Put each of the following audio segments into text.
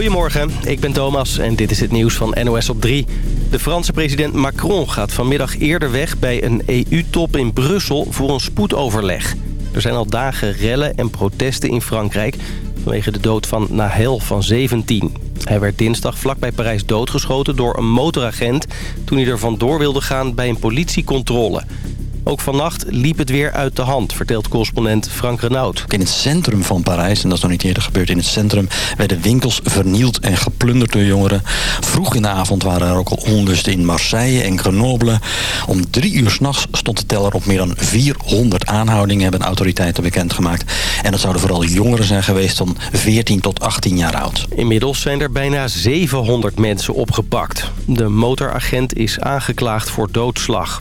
Goedemorgen, ik ben Thomas en dit is het nieuws van NOS op 3. De Franse president Macron gaat vanmiddag eerder weg bij een EU-top in Brussel voor een spoedoverleg. Er zijn al dagen rellen en protesten in Frankrijk vanwege de dood van Nahel van 17. Hij werd dinsdag vlakbij Parijs doodgeschoten door een motoragent... toen hij er vandoor wilde gaan bij een politiecontrole. Ook vannacht liep het weer uit de hand, vertelt correspondent Frank Renaud. In het centrum van Parijs, en dat is nog niet eerder gebeurd in het centrum... werden winkels vernield en geplunderd door jongeren. Vroeg in de avond waren er ook al onlusten in Marseille en Grenoble. Om drie uur s'nachts stond de teller op meer dan 400 aanhoudingen... hebben autoriteiten bekendgemaakt. En dat zouden vooral jongeren zijn geweest van 14 tot 18 jaar oud. Inmiddels zijn er bijna 700 mensen opgepakt. De motoragent is aangeklaagd voor doodslag.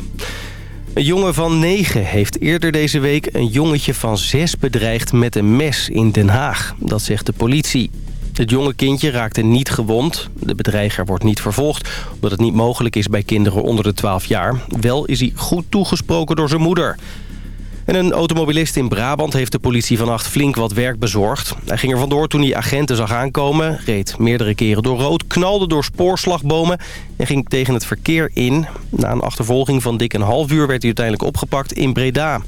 Een jongen van 9 heeft eerder deze week een jongetje van 6 bedreigd met een mes in Den Haag. Dat zegt de politie. Het jonge kindje raakte niet gewond. De bedreiger wordt niet vervolgd, omdat het niet mogelijk is bij kinderen onder de 12 jaar. Wel is hij goed toegesproken door zijn moeder. En een automobilist in Brabant heeft de politie vannacht flink wat werk bezorgd. Hij ging er vandoor toen hij agenten zag aankomen, reed meerdere keren door rood, knalde door spoorslagbomen en ging tegen het verkeer in. Na een achtervolging van dik een half uur werd hij uiteindelijk opgepakt in Breda.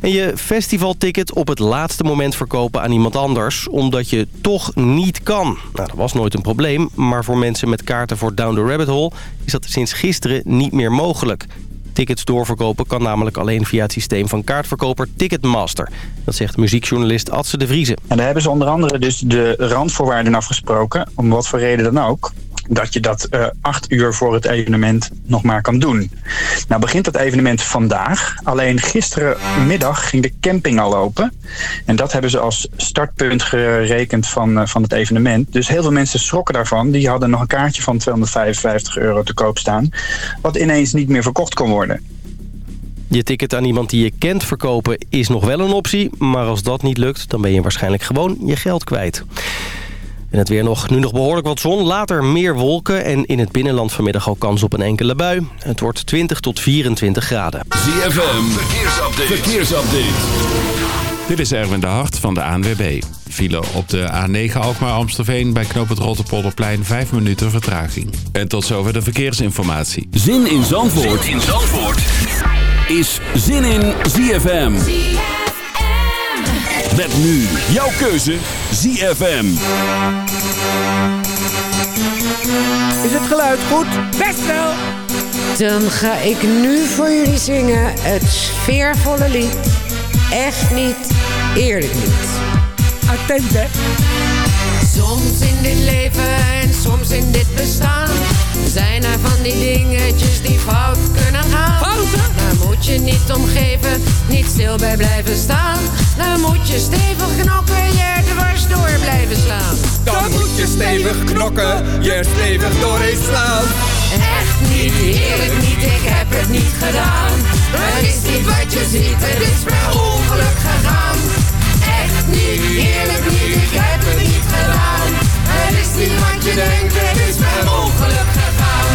En je festivalticket op het laatste moment verkopen aan iemand anders... omdat je toch niet kan. Nou, dat was nooit een probleem, maar voor mensen met kaarten voor Down the Rabbit Hole... is dat sinds gisteren niet meer mogelijk. Tickets doorverkopen kan namelijk alleen via het systeem van kaartverkoper Ticketmaster. Dat zegt muziekjournalist Adse de Vriezen. En daar hebben ze onder andere dus de randvoorwaarden afgesproken, om wat voor reden dan ook dat je dat uh, acht uur voor het evenement nog maar kan doen. Nou begint dat evenement vandaag. Alleen gisterenmiddag ging de camping al open. En dat hebben ze als startpunt gerekend van, uh, van het evenement. Dus heel veel mensen schrokken daarvan. Die hadden nog een kaartje van 255 euro te koop staan. Wat ineens niet meer verkocht kon worden. Je ticket aan iemand die je kent verkopen is nog wel een optie. Maar als dat niet lukt, dan ben je waarschijnlijk gewoon je geld kwijt. En het weer nog, nu nog behoorlijk wat zon, later meer wolken... en in het binnenland vanmiddag al kans op een enkele bui. Het wordt 20 tot 24 graden. ZFM, verkeersupdate. verkeersupdate. Dit is Erwin de Hart van de ANWB. File op de A9 Alkmaar-Amstelveen bij knoop het Rotterpolderplein 5 minuten vertraging. En tot zover de verkeersinformatie. Zin in Zandvoort, zin in Zandvoort. is Zin in ZFM. Met nu jouw keuze ZFM. Is het geluid goed? Best wel. Dan ga ik nu voor jullie zingen het sfeervolle lied. Echt niet, eerlijk niet. Attent hè. Soms in dit leven en soms in dit bestaan. Zijn er van die dingetjes die fout kunnen gaan? Fouten? Daar moet je niet omgeven, niet stil bij blijven staan. Dan moet je stevig knokken, je er dwars door blijven slaan. Dan moet je stevig knokken, je stevig doorheen slaan. Echt niet, eerlijk niet, ik heb het niet gedaan. Het is niet wat je ziet, het is per ongeluk gegaan niet, eerlijk niet, ik heb het niet gedaan Het is niet wat je denkt, het is per ongeluk gegaan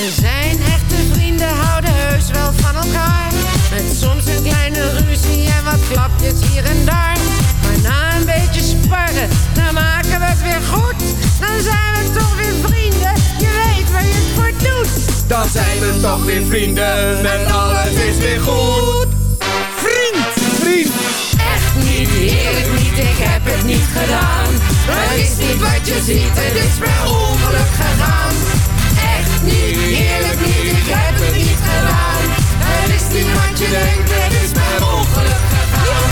We zijn echte vrienden, houden heus wel van elkaar. Met soms een kleine ruzie en wat klapjes hier en daar. Maar na een beetje sparren, dan maken we het weer goed. Dan zijn we toch weer vrienden, je weet waar je het voor doet. Dan zijn we toch weer vrienden en alles is weer goed Echt niet, eerlijk niet, ik heb het niet gedaan. Het is niet wat je ziet, het is per ongeluk gegaan. Echt niet, eerlijk niet, ik heb het niet gedaan. Het is niet wat je denkt, het is per ongeluk gegaan.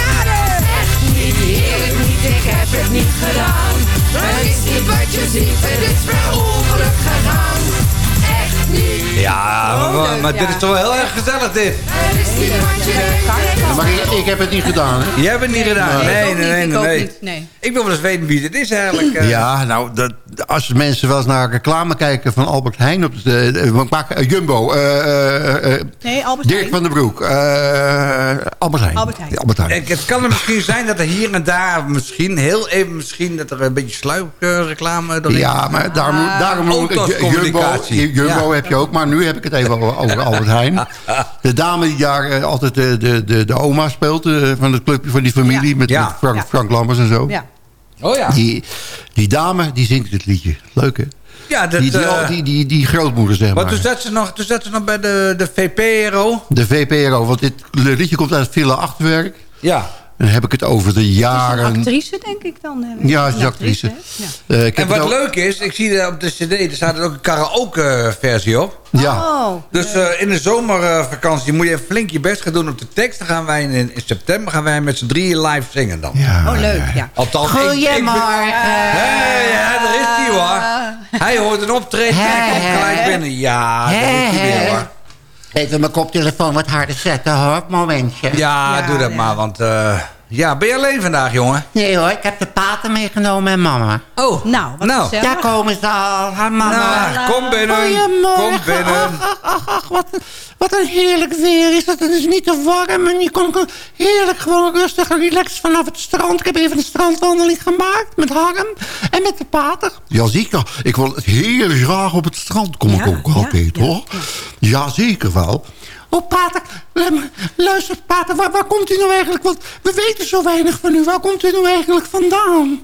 Echt niet, eerlijk niet, ik heb het niet gedaan. Het is niet wat je ziet, het is per ongeluk gegaan Ja, maar, maar dit is toch wel heel erg gezellig dit. Maar ik, ik heb het niet gedaan, hè? Jij hebt het niet gedaan. Nee, nee, nee. nee, nee. Ik wil wel eens weten wie dit is eigenlijk. eh. Ja, nou, dat, als mensen wel eens naar reclame kijken van Albert Heijn op de, maak- eh, Jumbo, eh, eh, eh, Nee, Albert Dirk Heijn. van den Broek, eh, Albert Heijn. Albert Heijn. Ja, Albert Heijn. Kijk, het kan er misschien zijn dat er hier en daar misschien, heel even misschien, dat er een beetje sluipreclame erin Ja, maar daarom, Ah, daarom Jumbo. Jumbo Ja. heb je ook, maar nu heb ik het even over, over Albert Heijn. De dame die daar eh, altijd de, de, de, de oma speelt, eh, van het clubje van die familie, Ja. met, Ja. met Frank, Ja. Frank Lammers en zo. Ja. Oh ja. Die, die dame, die zingt het liedje. Leuk, hè? Ja, dat, Die, die, eh, die, die, die grootmoeder, zeg Want maar. toen zat ze nog, toen zat ze nog bij de, de VPRO. De VPRO, want dit liedje komt uit Villa Achterwerk. Ja. En dan heb ik het over de jaren... Actrice, denk ik dan. Ja, een is actrice. Ja. Eh, ik heb En wat het ook- leuk is, ik zie er op de cd, er staat er ook een karaoke versie op. Ja. Oh, Dus eh, in de zomervakantie moet je even flink je best gaan doen op de tekst. Dan gaan wij in, in september gaan wij met z'n drieën live zingen dan. Ja, oh leuk, ja. Althans, ik, Goedemorgen. Hé, ja, daar is hij hoor. Hij hoort een optreden en hij komt gelijk binnen. Ja, daar is hij weer hoor. Even mijn koptelefoon wat harder zetten, hoor. Momentje. Ja, Ja, doe dat ja. maar, want... eh, ja, ben je alleen vandaag, jongen? Nee hoor, ik heb de paten meegenomen en mama. Oh, Nou, wat Nou. gezellig. Daar komen ze al, haar mama. nou, kom binnen. Goedemorgen. Kom binnen. Ach, ach, ach, wat, wat een heerlijk weer is het. Het is niet te warm en je kon heerlijk gewoon rustig en relaxed vanaf het strand. Ik heb even een strandwandeling gemaakt met Harm en met de pater. Ja, zeker. Ik wil het heel graag op het strand kom Ja, ik ook ja, altijd, ja, hoor. Ja, zeker wel. Oh, pater, luister, pater, waar, waar komt u nou eigenlijk? Want we weten zo weinig van u. Waar komt u nou eigenlijk vandaan?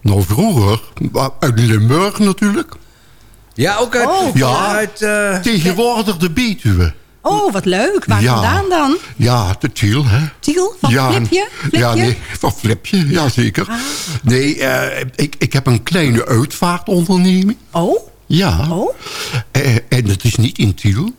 Nou, vroeger, uit Limburg natuurlijk. Ja, ook uit... Oh. Ja. uit eh, Tegenwoordig de Betuwe. Oh, wat leuk. Waar Ja. vandaan dan? Ja, de Tiel, hè? Tiel? Van ja, Flipje? Flipje? Ja, nee, van Flipje, ja zeker. Nee, eh, ik, ik heb een kleine uitvaartonderneming. Oh, Ja. oh. Eh, en het is niet in Tiel.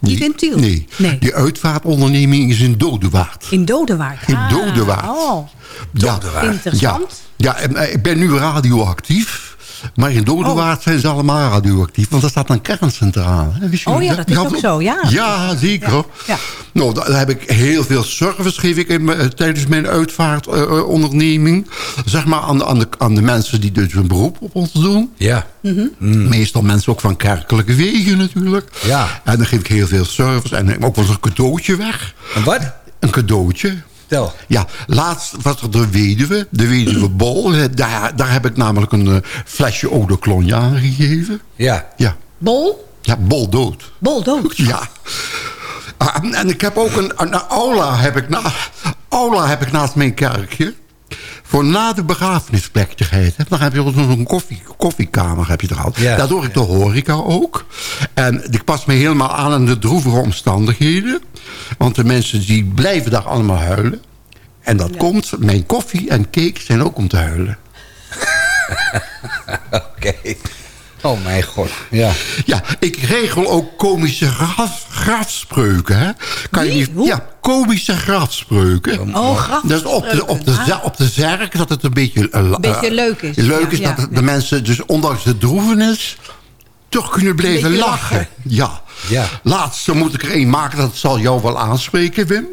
In Tiel? Nee. Nee. Die uitvaartonderneming is in Dodewaard. in Dodewaard. In Ah, Dodewaard. Oh, Ja. interessant. Ja, ja en, eh, ik ben nu radioactief. Maar in Dodewaard zijn ze allemaal radioactief. Want daar staat een kerncentrale. hè, wist je Oh ja, dat is ook zo, ja. Ja, zeker. Ja, ja. Nou, daar heb ik heel veel service geef ik in, mijn- eh, tijdens mijn uitvaartonderneming. zeg maar aan de, aan, de, aan de mensen die dus een beroep op ons doen. ja. Meestal mensen ook van kerkelijke wegen natuurlijk. Ja. En dan geef ik heel veel service. En ook wel eens een cadeautje weg. En wat? Een cadeautje. Ja, laatst was er de weduwe, de weduwe Bol. Daar, daar heb ik namelijk een eh, flesje eau de cologne aangegeven. Ja. Ja, Bol? ja Bol dood. Bol dood. Ja. Ah, en- en ik heb ook een, een aula, heb ik na, aula heb ik naast mijn kerkje. Voor na de begrafenisplechtigheid. hè. Dan heb je ook zo'n koffie, koffiekamer heb je er al. Ja. Daar doe ik de horeca ook. En ik pas me helemaal aan aan de droevige omstandigheden. Want de mensen die blijven daar allemaal huilen. En dat komt, mijn koffie en cake zijn ook om te huilen. Oké. Oh mijn god. Ja. Ja, ik regel ook komische graf, grafspreuken. Hè? Kan je niet, Hoe? ja, komische grafspreuken. Oh, graf. Dat is op de, op, de, Ah. op de zerk dat het een beetje, eh, Beetje eh, leuk is. Leuk Ja, is ja, dat ja. de mensen dus ondanks de droevenis toch kunnen blijven lachen. lachen. Ja. Ja. Laatst moet ik er een maken, dat zal jou wel aanspreken, Wim.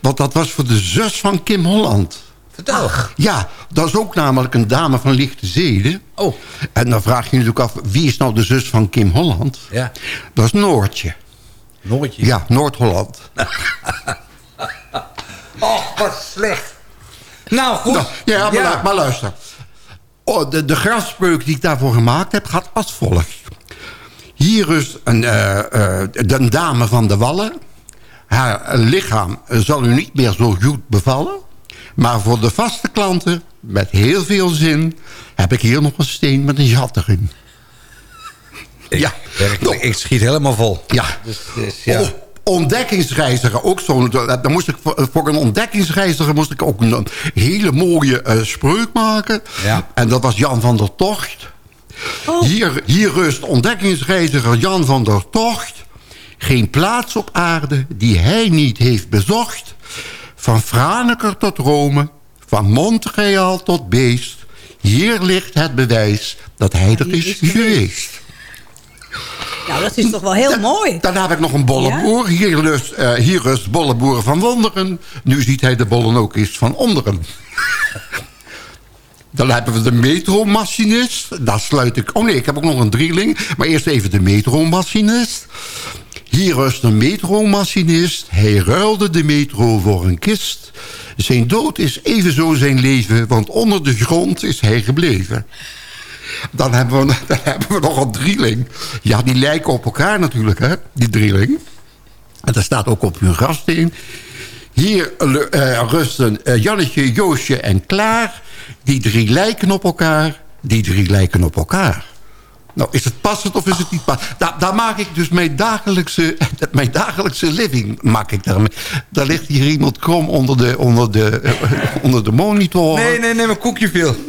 Want dat was voor de zus van Kim Holland. Vertel. Ja, dat is ook namelijk een dame van lichte zeden. Oh. En dan vraag je je natuurlijk af, wie is nou de zus van Kim Holland? Ja. Dat is Noortje. Nooitje. Ja, Noord-Holland. Och, wat slecht. Nou, goed. Nou, ja, maar luister. Oh, de, de grafspreuk die ik daarvoor gemaakt heb, gaat als volgt. Hier is een, eh, eh, de dame van de Wallen. Haar lichaam zal u niet meer zo goed bevallen. Maar voor de vaste klanten, met heel veel zin... heb ik hier nog een steen met een jat erin. Ja, Werkelijk, Nou, ik schiet helemaal vol. ja. Dus, dus, ja. Oh, ontdekkingsreiziger, ook zo'n... Dan moest ik voor, een ontdekkingsreiziger moest ik ook een, hele mooie eh, spreuk maken. Ja. En dat was Jan van der Tocht. Hier, hier rust ontdekkingsreiziger Jan van der Tocht. Geen plaats op aarde die hij niet heeft bezocht. Van Franeker tot Rome, van Montreal tot Beest. Hier ligt het bewijs dat hij er is geweest. Nou, dat is toch wel heel mooi. Dan heb ik nog een bolleboer. Hier, rust, eh, hier rust bolleboer van wonderen. Nu ziet hij de bollen ook eens van onderen. Dan hebben we de metromachinist. Daar sluit ik... Oh nee, ik heb ook nog een drieling. Maar eerst even de metromachinist. Hier rust een metromachinist. Hij ruilde de metro voor een kist. Zijn dood is evenzo zijn leven, want onder de grond is hij gebleven. Dan hebben, we, dan hebben we nog een drieling. Ja, die lijken op elkaar natuurlijk, hè, die drieling. En daar staat ook op hun grafsteen. Hier eh, rusten eh, Jannetje, Joosje en Klaar. Die drie lijken op elkaar. Die drie lijken op elkaar. Nou, is het passend of is het niet passend? Daar, daar maak ik dus mijn dagelijkse, mijn dagelijkse living. Maak ik daarmee. Daar ligt hier iemand krom onder de, onder de, eh, onder de monitor. Nee, nee, nee, mijn koekje viel.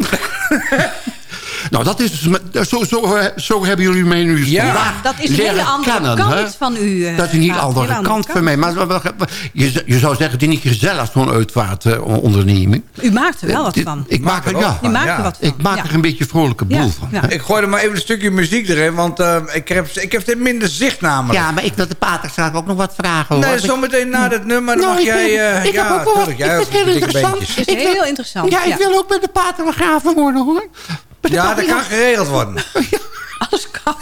Nou, dat is zo, zo, eh, zo hebben jullie mij nu Ja. vandaag Dat is een hele andere kennen, kant van u. eh, Dat is heel ja, andere hele kant van mij. Maar maar- maar- je, je zou zeggen, het is niet gezellig, zo'n uitvaartonderneming. U maakt er wel wat van. Ik maak er, ja, U maakt ja. er wat van. ik maak ja. er een beetje vrolijke boel Ja, van. ja. Ik gooi er maar even een stukje muziek erin, want eh, ik, heb, ik heb dit minder zicht namelijk. Ja, maar ik wil de pater straks ook nog wat vragen, hoor. Nee, zometeen na dit nummer dan Nou, mag ik jij... eh, ik ja, heb ook wel- ik vind het dikke interessant. Het is heel interessant. Ja, ik wil ook met de pater begraven worden, hoor. De Ja, dat kan geregeld worden. Alles kan.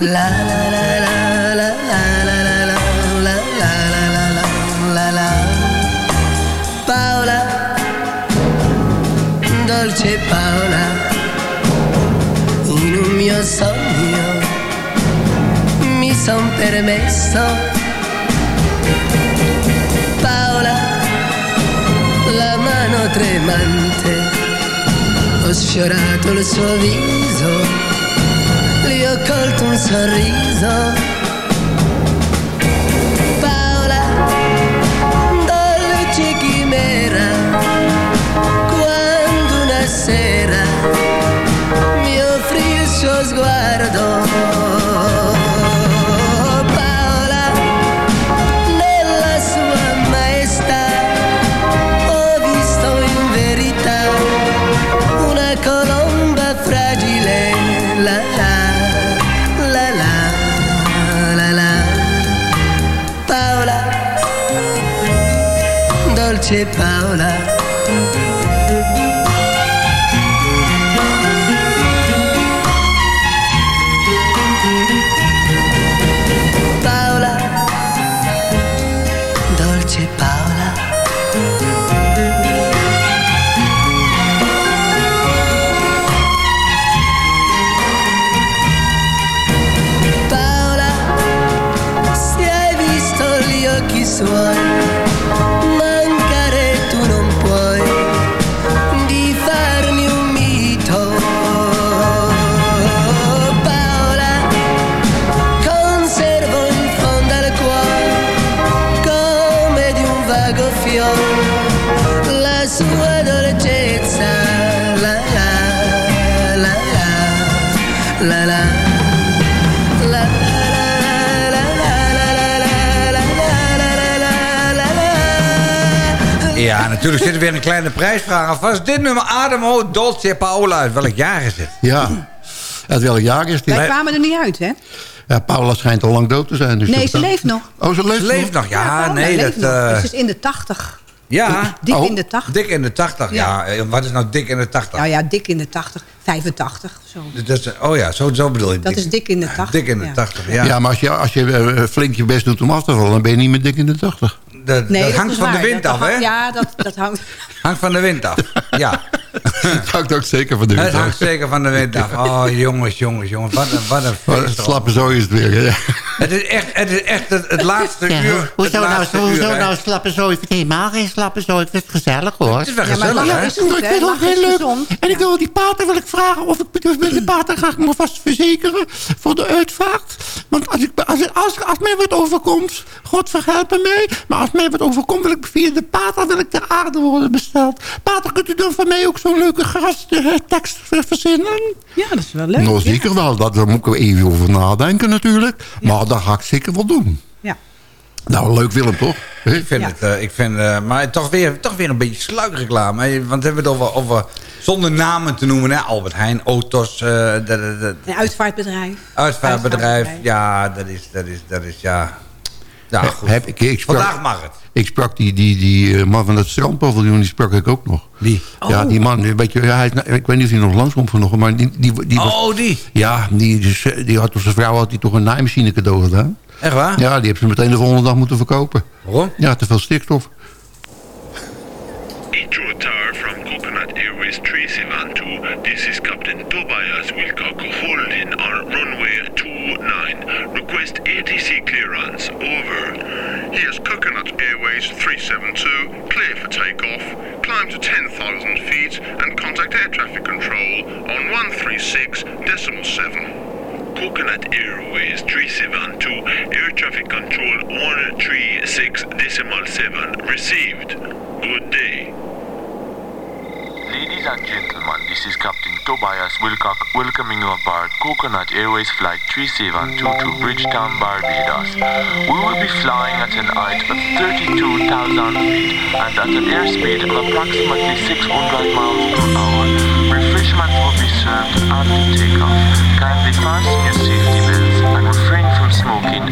Paola, dolce Paola, in un mio sogno mi son permesso. Paola, la mano tremante, ho sfiorato il suo viso, gli ho colto un sorriso. Paola, dolce chimera, quando una sera mi offrì il suo sguardo. Paola, natuurlijk zit er weer een kleine prijsvraag aan vast. Dit nummer Ademo Dolce Paola. Uit welk jaar is het? Ja. Uit welk jaar is dit? Wij kwamen er niet uit, hè? Ja, Paula schijnt al lang dood te zijn. Dus Nee, ze leeft nog. Oh, ze leeft, Ze leeft nog. Ja, nee, dat... nog. eh, Dus Ze is in de tachtig. ja, Dik Oh. in de tachtig. dik in de 80. Ja. Ja. eh, wat is nou dik in de 80? Nou ja, dik in de tachtig. 85, zo. Dat is, oh ja, zo, zo bedoel je. Dat is dik in de 80. Dik in de ja. 80, ja. Ja, maar als je, als je eh, flink je best doet om af te vallen... dan ben je niet meer dik in de 80. Dat, Nee, dat hangt van de wind Dat af, hè? Ja, dat, dat hangt... Hangt van de wind af. Ja, Het hangt ook zeker van de het wind hangt zeker van de wind af. Oh, jongens, jongens, jongens. Wat een, wat een Maar. Slappe zo is het weer. Ja. Het is echt het, is echt het, het laatste Ja, uur. ho- het hoezo nou, hoezo uur, nou slappe zo? Ik vind het helemaal geen slappe zo. Ik vind het gezellig hoor. Het is wel Ja, maar gezellig, lachen hè? is goed, ik vind het ook heel is leuk. gezond. En ik wil die pater wil ik vragen of ik met de pater ga ik me vast verzekeren voor de uitvaart. Want als, ik, als, als, als mij wat overkomt, God verhelpen mij. Maar als mij wat overkomt, wil ik via de pater wil ik ter aarde worden besteld. Pater, kunt u dan van mij ook zo'n leuke gasttekst verzinnen? Ja, dat is wel leuk. Nou, ja. zeker wel. Dat, daar moet ik er even over nadenken natuurlijk. Maar dat ga ik zeker wel doen. Ja. Nou, leuk Willem, toch? Ik vind Ja. het, eh, ik vind, eh, maar toch weer, toch weer een beetje sluikreclame. hè. Want we hebben het over, over zonder namen te noemen, hè? Albert Heijn, Autos, eh dat, dat, dat, Een uitvaartbedrijf. uitvaartbedrijf. Ja, dat is, dat is, dat is, ja. Goed. Heb, ik, ik sprak, Vandaag mag het. Ik sprak die, die, die eh, man van het strandpaviljoen, die sprak ik ook nog. Wie? Ja, die man, weet je, ja, hij is, nou- ik weet niet of hij nog langskomt vanochtend, maar die, die, die was- Oh, die. ja, die, eh, die had zijn vrouw had hij toch een naaimachine cadeau gedaan. Echt waar? Ja, die heeft ze meteen de volgende dag moeten verkopen. Waarom? Ja, te veel stikstof. ATC clearance. Over. Here's Coconut Airways 372. Clear for takeoff. Climb to 10,000 feet and contact air traffic control on 136.7. Coconut Airways 372, air traffic control 136.7 received. Good day. Ladies and gentlemen, this is Captain Tobias Wilcock welcoming you aboard Coconut Airways Flight 3722 to Bridgetown, Barbados. We will be flying at an height of 32,000 feet and at an airspeed of approximately 600 miles per hour. Refreshments will be served after takeoff. Kindly fasten your safety belts and refrain from smoking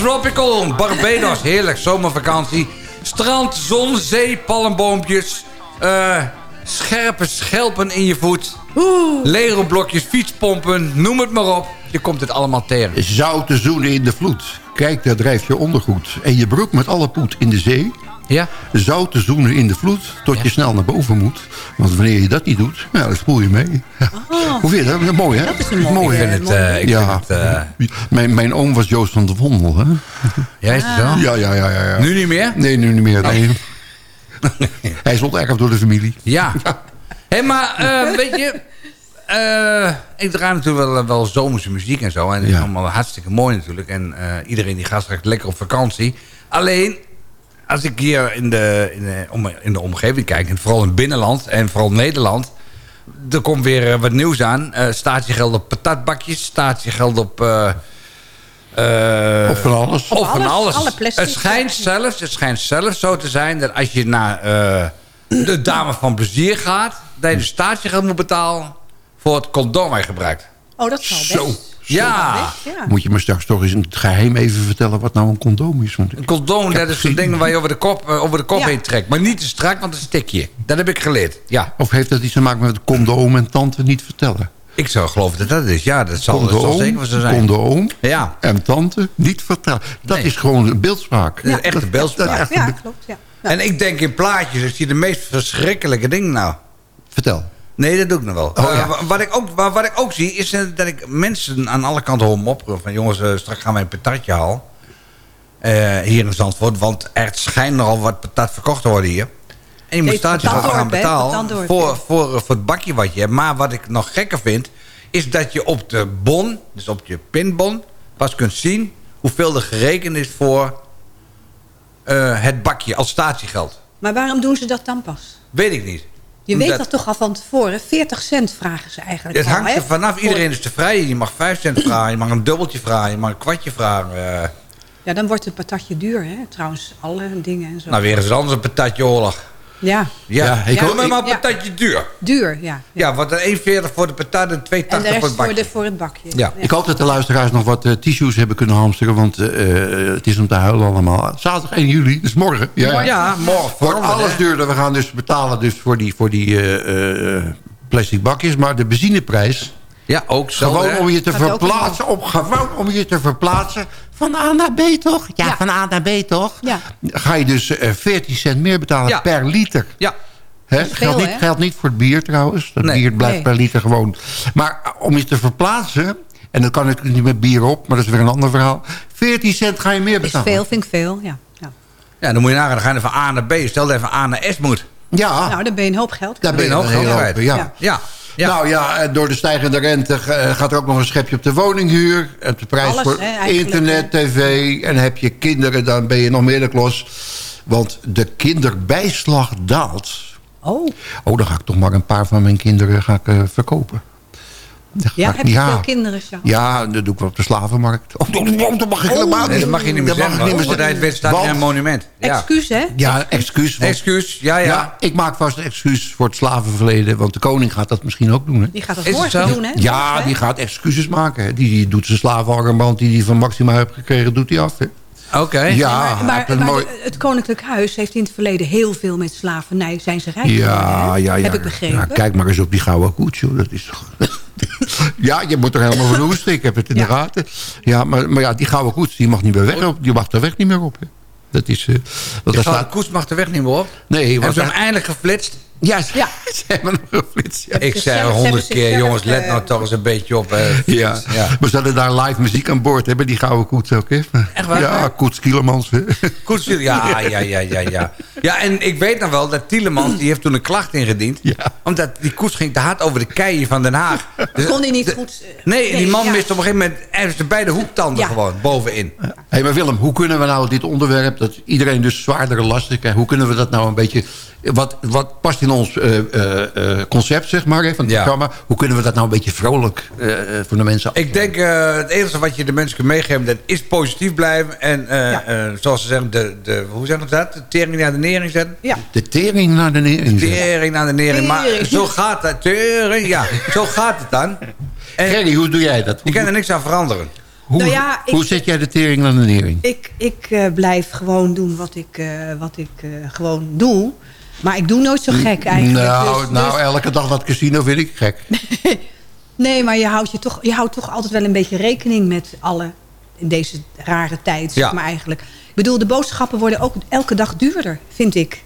tropical. Barbados, heerlijk. Zomervakantie. Strand, zon, zee, palmboompjes. eh, scherpe schelpen in je voet. Lego-blokjes, fietspompen, noem het maar op. Je komt het allemaal tegen. Zoute zoenen in de vloed. Kijk, daar drijft je ondergoed. En je broek met alle poet in de zee. Ja. Zoute zoenen in de vloed. Tot je snel naar boven moet. Want wanneer je dat niet doet, ja, dan spoel je mee. Ja. Hoe vind je dat? Mooi, hè? Dat is Mooi, hè? Ik vind het, eh, ik ja. vind het, eh, mijn, mijn oom was Joost van der Vondel, hè? ja, is het zo? Ja, ja, ja, ja. ja. Nu niet meer? Nee, nu niet meer. Nee. Hij is onterfd door de familie. Ja. Hé, maar eh, weet je... eh, ik draai natuurlijk wel, wel zomerse muziek en zo. En dat is Ja. allemaal hartstikke mooi natuurlijk. En eh, iedereen die gaat straks lekker op vakantie. Alleen, als ik hier in de, in de, om, in de omgeving kijk... en vooral in het binnenland en vooral Nederland... er komt weer eh, wat nieuws aan. Eh statiegeld op patatbakjes. Statiegeld op... eh, eh, Of van alles. Of van alles, alles. alle plastic het, schijnt zelfs, het schijnt zelfs zo te zijn dat als je naar eh, de dame van plezier gaat... dat je de statiegeld moet betalen voor het condoom hij gebruikt. Oh, dat zal best. Zo. Ja, Ja. Moet je me straks toch eens in het geheim even vertellen wat nou een condoom is? Want een condoom dat is zo'n ding waar je over de kop, eh, over de kop Ja. heen trekt. Maar niet te strak, want een stikje. Dat heb ik geleerd, ja. Of heeft dat iets te maken met het condoom en tante niet vertellen? Ik zou geloven dat dat is. Ja, dat zal, dat zal Condoom, zeker wel zo zijn. condoom Ja, en tante niet vertellen. Dat Nee. is gewoon een beeldspraak. dat is echt een beeldspraak. Ja, klopt. Ja. Ja. En ik denk in plaatjes, ik zie de meest verschrikkelijke dingen nou. Vertel. Nee, dat doe ik nog wel. Oh, ja. Eh, wa- wat, ik ook, wa- wat ik ook zie, is eh, dat ik mensen aan alle kanten hoor mopperen. Van jongens, eh, straks gaan wij een patatje halen. Eh, hier in Zandvoort. Want er schijnt nogal wat patat verkocht te worden hier. En je moet staartjes gaan betalen voor, voor, voor het bakje wat je hebt. Maar wat ik nog gekker vind, is dat je op de bon, dus op je pinbon, pas kunt zien hoeveel er gerekend is voor eh, het bakje als statiegeld. Maar waarom doen ze dat dan pas? Weet ik niet. Je weet dat toch al van tevoren. 40 cent vragen ze eigenlijk Het hangt er vanaf. Iedereen is te vrij. Je mag 5 cent vragen, je mag een dubbeltje vragen, je mag een kwartje vragen. Ja, dan wordt het patatje duur, hè? Trouwens, alle dingen en zo. nou, weer eens anders een patatje oorlog. Ja, Ja, Ja, ik ja, maar, maar een patatje duur. duur, ja. Ja, want 1,40 voor de patat en 2,80 En de rest voor het voor, bakje. de, voor het bakje. Ja. Ik hoop dat de luisteraars nog wat eh, tissues hebben kunnen hamsteren. Want eh, het is om te huilen allemaal. Zaterdag 1 juli, dus morgen. Ja, Ja, morgen Wordt veranderen, alles hè? duurder. We gaan dus betalen dus voor die, voor die eh, eh, plastic bakjes. Maar de benzineprijs... Ja, ook zo. Gewoon hè? om je te Gaat verplaatsen. Om, gewoon om je te verplaatsen. Van A naar B toch? Ja, Ja. van A naar B toch? Ja. Ga je dus eh 14 cent meer betalen Ja. per liter. Ja, Hè? Is geldt, veel, niet, geldt niet voor het bier trouwens. Dat Nee. bier blijft Nee. per liter gewoon. Maar eh, om je te verplaatsen... en dat kan natuurlijk niet met bier op... maar dat is weer een ander verhaal. 14 cent ga je meer Is betalen. veel, vind ik veel, ja. ja. ja, dan moet je nagaan. Dan ga je van A naar B. Stel dat je van A naar S moet. Ja, Nou, dan ben je een hoop geld. daar ben je een ook hele geld hoop. kwijt. Ja. Ja. Ja. Nou ja, en door de stijgende rente eh, gaat er ook nog een schepje op de woninghuur. En de prijs Alles, voor internet, tv. En heb je kinderen, dan ben je nog meer de klos. Want de kinderbijslag daalt. Oh, Oh, dan ga ik toch maar een paar van mijn kinderen ga ik, eh, verkopen. Ja, ik- heb je veel kinderen, Jean? Ja, dat doe ik wel op de slavenmarkt. Oh, dat, dat- dat mag ik helemaal Nee, niet. dat mag je niet meer Dat mag zeggen. niet meer Want het staat een monument. Ja, Excuus, hè? Ja, excuus. Excuus, ja, ja. ja, ik maak vast een excuus voor het slavenverleden. Want de koning gaat dat misschien ook doen. Hè? Die gaat het morgen zo? doen, hè? Ja, die gaat excuses maken. hè. Die, die doet zijn slavenarmband die hij van Maxima heeft gekregen, doet hij af. Hè? Oké. Ja, Maar, hij maar, heeft een maar mooi... de- het Koninklijk Huis heeft in het verleden heel veel met slavernij zijn ze rijk Ja, ja, ja. Heb ik begrepen. Ja, kijk maar eens op die gouden koets, joh. Dat is toch... ja, je moet er helemaal van hoesten. Ik heb het in Ja. de gaten. Ja, maar, maar ja, die gouden koets, die mag niet meer weg. op- Die mag er weg niet meer op. Hè. Dat is... eh want De gouden staat... koets mag de weg niet meer op. Nee, Hebben want ze hem eindelijk geflitst? Ja, ze, Ja. ze hebben nog geflitst. Ja. Ik ze zei honderd keer, jongens, let eh, nou toch eens een beetje op. eh, Ja. we zullen daar live muziek aan boord hebben, die gouden koets ook. Hè? Echt waar? Ja, Koets Kielemans. Koets, ja, ja, ja, ja, ja. Ja, en ik weet nog wel dat Tielemans, die heeft toen een klacht ingediend. Ja. Omdat die koets ging te hard over de keien van Den Haag. Dus- Kon hij niet de- goed... eh, Nee, die man ja. mist op een gegeven moment ergens de beide hoektanden Ja. gewoon bovenin. Hé, maar Willem, hoe kunnen we nou dit onderwerp... dat iedereen dus zwaardere lasten krijgt... hoe kunnen we dat nou een beetje... wat, wat past in ons eh, eh, eh, concept, zeg maar, van het Ja. programma... hoe kunnen we dat nou een beetje vrolijk voor de mensen Ik denk, eh, het enige wat je de mensen kunt meegeven... dat is positief blijven. En eh, Ja. eh, zoals ze zeggen, de, de, hoe zeggen ze dat? De tering naar de nering zetten. Ja. De tering naar de nering. zetten. Tering naar de nering. Maar zo gaat het. Tering, ja. Zo gaat het dan. En Gerry, hoe doe jij dat? je Hoe, kan er niks aan veranderen. hoe, Nou ja, ik- hoe zet jij de tering naar de nering? Ik, ik eh, blijf gewoon doen wat ik, eh, wat ik eh, gewoon doe. Maar ik doe nooit zo gek eigenlijk. nou, Dus- nou, dus- elke dag dat casino vind ik gek. nee, maar je houdt, je, toch, je houdt toch altijd wel een beetje rekening met alle... in deze rare tijd, zeg Ja. maar eigenlijk. Ik bedoel, de boodschappen worden ook elke dag duurder, vind ik.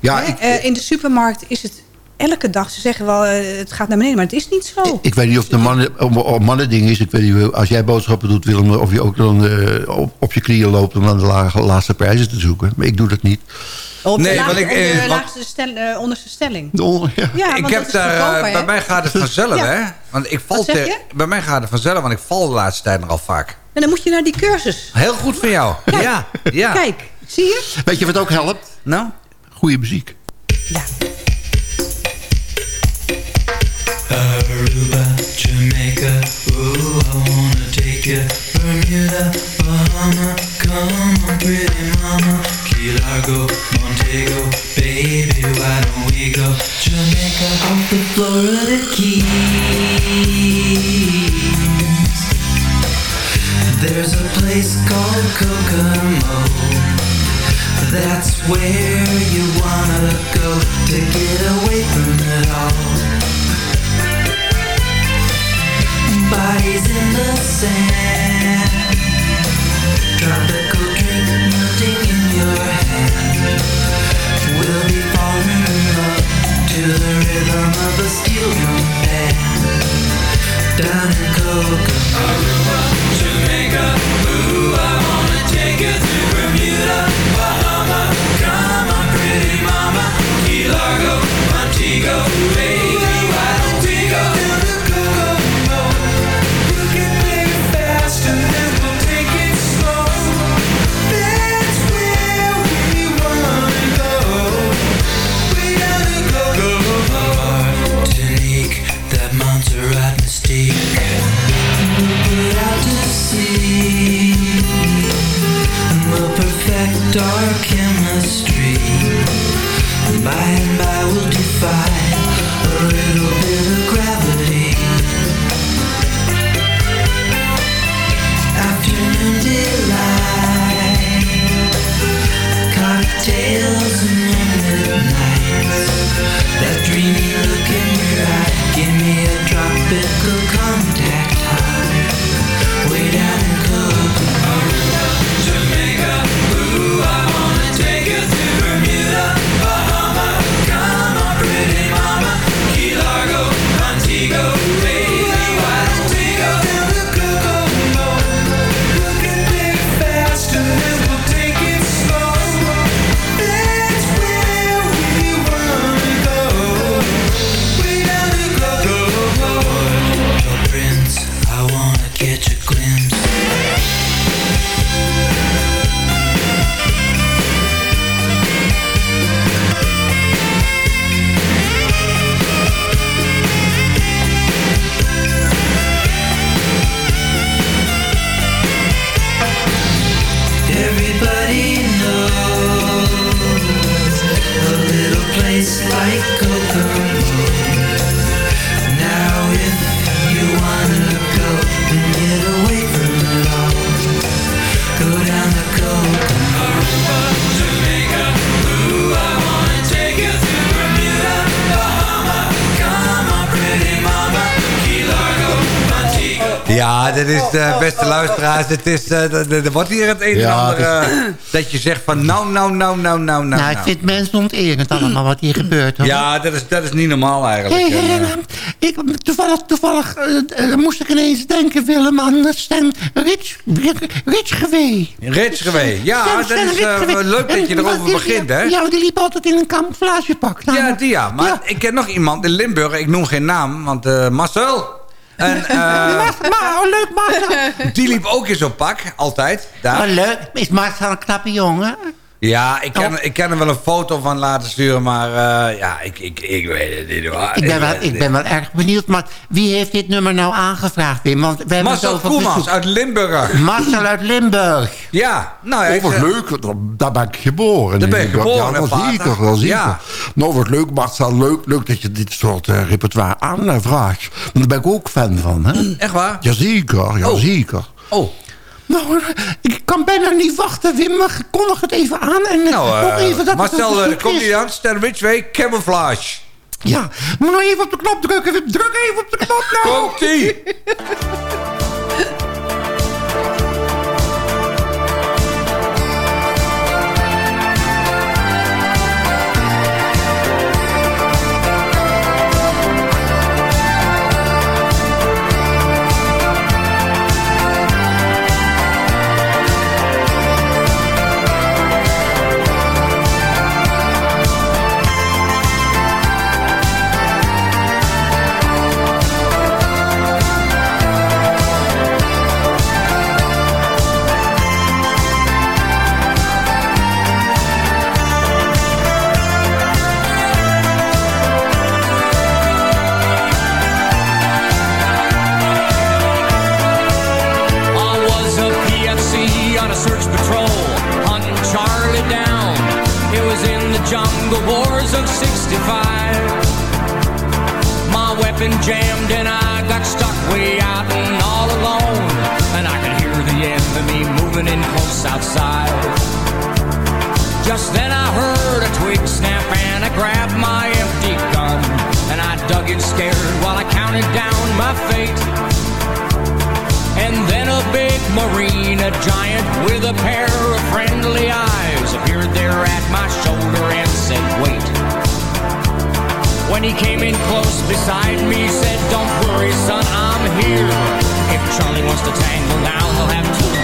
Ja, ik, Eh, in de supermarkt is het elke dag... ze zeggen wel, eh, het gaat naar beneden, maar het is niet zo. Ik weet niet of het een mannen, mannen ding is. Ik weet niet, als jij boodschappen doet, Willem, of je ook dan eh, op, op je knieën loopt om dan de lage, laagste prijzen te zoeken. Maar ik doe dat niet. Op Nee, de, laag- want ik, de eh, want- laagste stel, eh, onderste stelling. De onder- ja. Ja, ik heb daar, eh, goedkoper, bij hè? mij gaat het vanzelf, Ja. hè? Want ik val Wat zeg te- je? bij mij gaat het vanzelf, want ik val de laatste tijd nogal vaak. En dan moet je naar die cursus. Heel goed van jou. Ja, ja. Kijk, zie je? Weet je wat ook helpt? Nou? Goede muziek. Ja. Aruba, Jamaica, ooh, I wanna take you. Bermuda, Bahama, come on, pretty mama. Largo, Montego, baby, why don't we go? Jamaica off the Florida Keys. There's a place called Kokomo. That's where you wanna go to get away from it all. Bodies in the sand. Tropical rhythm of the steel drum band down in Coca, Aruba, Jamaica. Dark luisteraars. Het is, eh, er- wordt hier het een en Ja, ander... eh, dat je zegt van nou, nou, nou, nou, nou, nou. Nou, ik vind mensen onterend allemaal wat hier gebeurt. Hoor. Ja, dat is, dat is niet normaal eigenlijk. Hey, En, hey, eh, ik, toevallig, toevallig moest ik ineens denken, Willem, aan de Stan Rich, Rich Gewee. Rich Gewee. Ja, Stan- dat is leuk dat En je erover die- begint, hè? Ja, die liep altijd in een camouflagepak. Nou, Ja, die ja. Maar ik ken nog iemand in Limburg. Ik noem geen naam, want Marcel. En, eh, maar, maar, oh, leuk, Marcel. die liep ook in zo'n pak, altijd. Daar. Oh, leuk. Is Marcel een knappe jongen? Ja, ik Oh. kan, ik kan er wel een foto van laten sturen, maar eh, ja, ik, ik, ik weet het niet hoor. Ik ben, wel, ik ben wel erg benieuwd, maar wie heeft dit nummer nou aangevraagd, Wim? Want we hebben Marcel Koemans uit Limburg. Marcel uit Limburg. Ja, nou ja. Oh, ik wat zeg- leuk. Dat- Daar ben ik geboren. Daar ben Limburg. geboren, Ja, dat. Dat zeker. Ja. Nou, wat leuk, Marcel. Leuk, leuk dat je dit soort eh, repertoire aanvraagt. Want daar ben ik ook fan van, hè? Echt waar? Jazeker, jazeker. Oh. Nou, ik kan bijna niet wachten, Wim. Maar kondig het even aan. En Nou, nog eh, even dat Marcel, een eh, komt aan? Stan Ridgway, Camouflage. Ja, moet nog even op de knop drukken. Wim. Druk even op de knop nou. Komt-ie. Weapon jammed and I got stuck way out and all alone. And I could hear the enemy moving in close outside. Just then I heard a twig snap and I grabbed my empty gun. And I dug in scared while I counted down my fate. And then a big marine, a giant with a pair of friendly eyes, appeared there at my shoulder and said, wait. When he came in close beside me, said, don't worry, son, I'm here. If Charlie wants to tangle now, he'll have two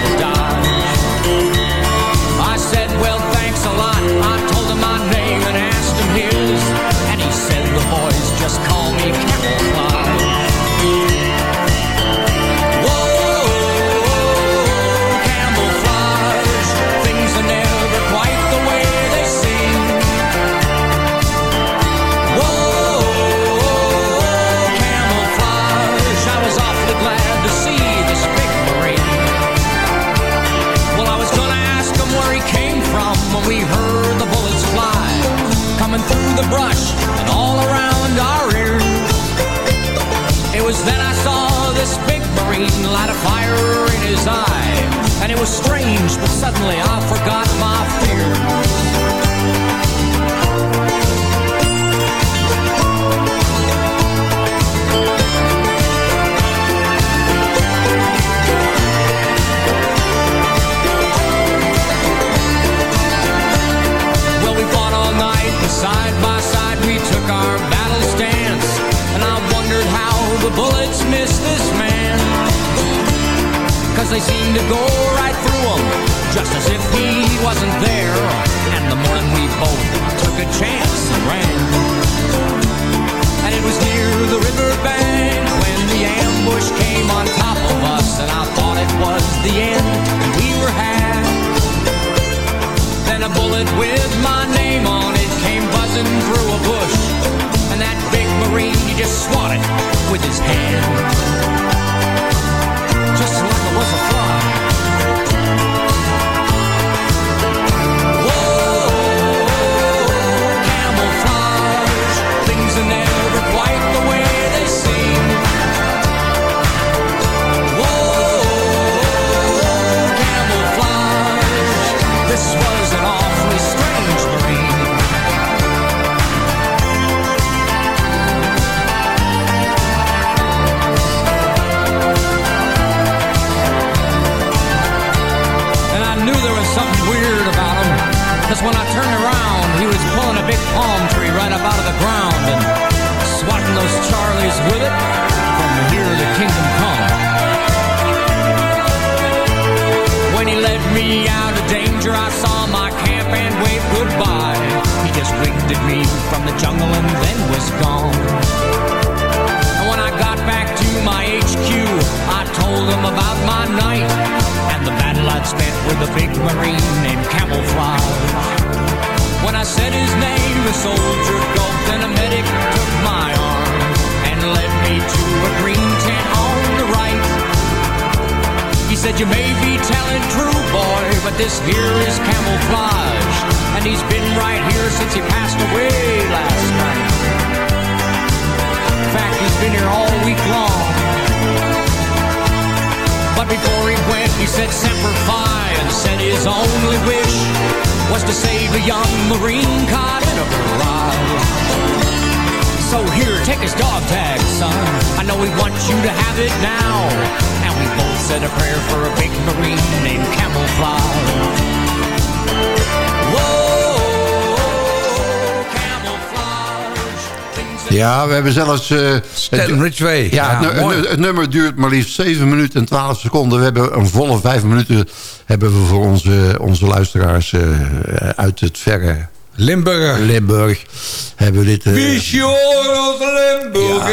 hebben zelfs... eh, Stanton Ridgway. Ja, Ja, het, nummer duurt maar liefst 7 minuten en 12 seconden. We hebben een volle 5 minuten hebben we voor onze, onze luisteraars eh, uit het verre... Limburg. Limburg. Hebben we dit... sure Limburg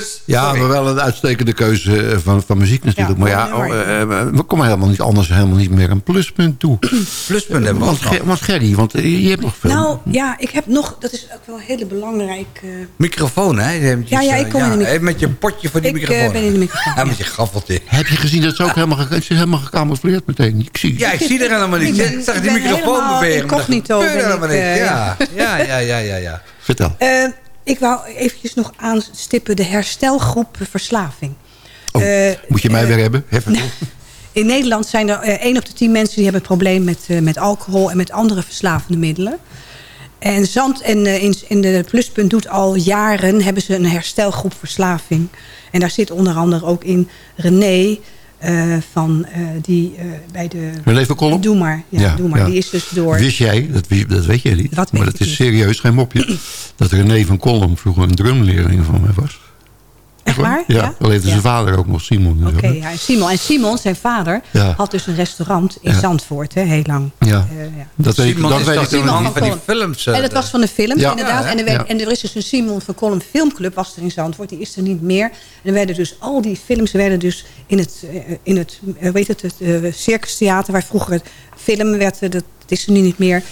is. ja, maar wel een uitstekende keuze eh, van, van muziek natuurlijk. Ja, maar ja, nummer. eh, we komen helemaal niet anders helemaal niet meer een pluspunt toe. Pluspunt hebben we want, want Gerry, want je hebt nog veel... Nou, ja, ik heb nog... Dat is ook wel een hele belangrijke... Microfoon, hè? Je Ja, ja, ik kom in de microfoon. even Met je potje voor die Ik, microfoon. ben in de microfoon, Ja, ja. met je gaffeltje. Heb je gezien dat ze ook helemaal, is helemaal gecamoufleerd meteen? Ik zie Ja, ik zie er helemaal niet. Ik ben- Ik zag ik die microfoon helemaal bewegen. maar dat incognito gebeurde eh, Ja, ja, ja, ja, ja, ja. Vertel. Eh, ik wou eventjes nog aanstippen de herstelgroep verslaving. Oh, Eh, moet je mij weer hebben? Even. In Nederland zijn er eh, 1 op de 10 mensen die hebben een probleem met, eh, met alcohol en met andere verslavende middelen. En Zand en in, in de Pluspunt doet al jaren hebben ze een herstelgroep verslaving. En daar zit onder andere ook in René eh, van eh, die eh, bij de. Kolm? Doe maar, ja, doe maar. Die is dus door. Wist jij, dat, dat weet jij niet, Wat maar dat is serieus geen mopje, dat René van Kolm vroeger een drumleerling van mij was. Echt waar? Ja, Ja? al heeft zijn vader ook nog Simon. Oké, ja, en Simon. En Simon, zijn vader, Ja. had dus een restaurant in Ja. Zandvoort, hè, heel lang. Ja, Eh, ja. dat weet, Simon dat is weet ik niet. van die films? eh, En dat was van de films, Ja. inderdaad. Ja, en, er werd- ja. en er is dus een Simon van Column Filmclub, was er in Zandvoort. Die is er niet meer. En er werden dus al die films werden dus in het, eh, in het weet het, het eh, Circus Theater... waar vroeger het film werd, dat, is er nu niet meer.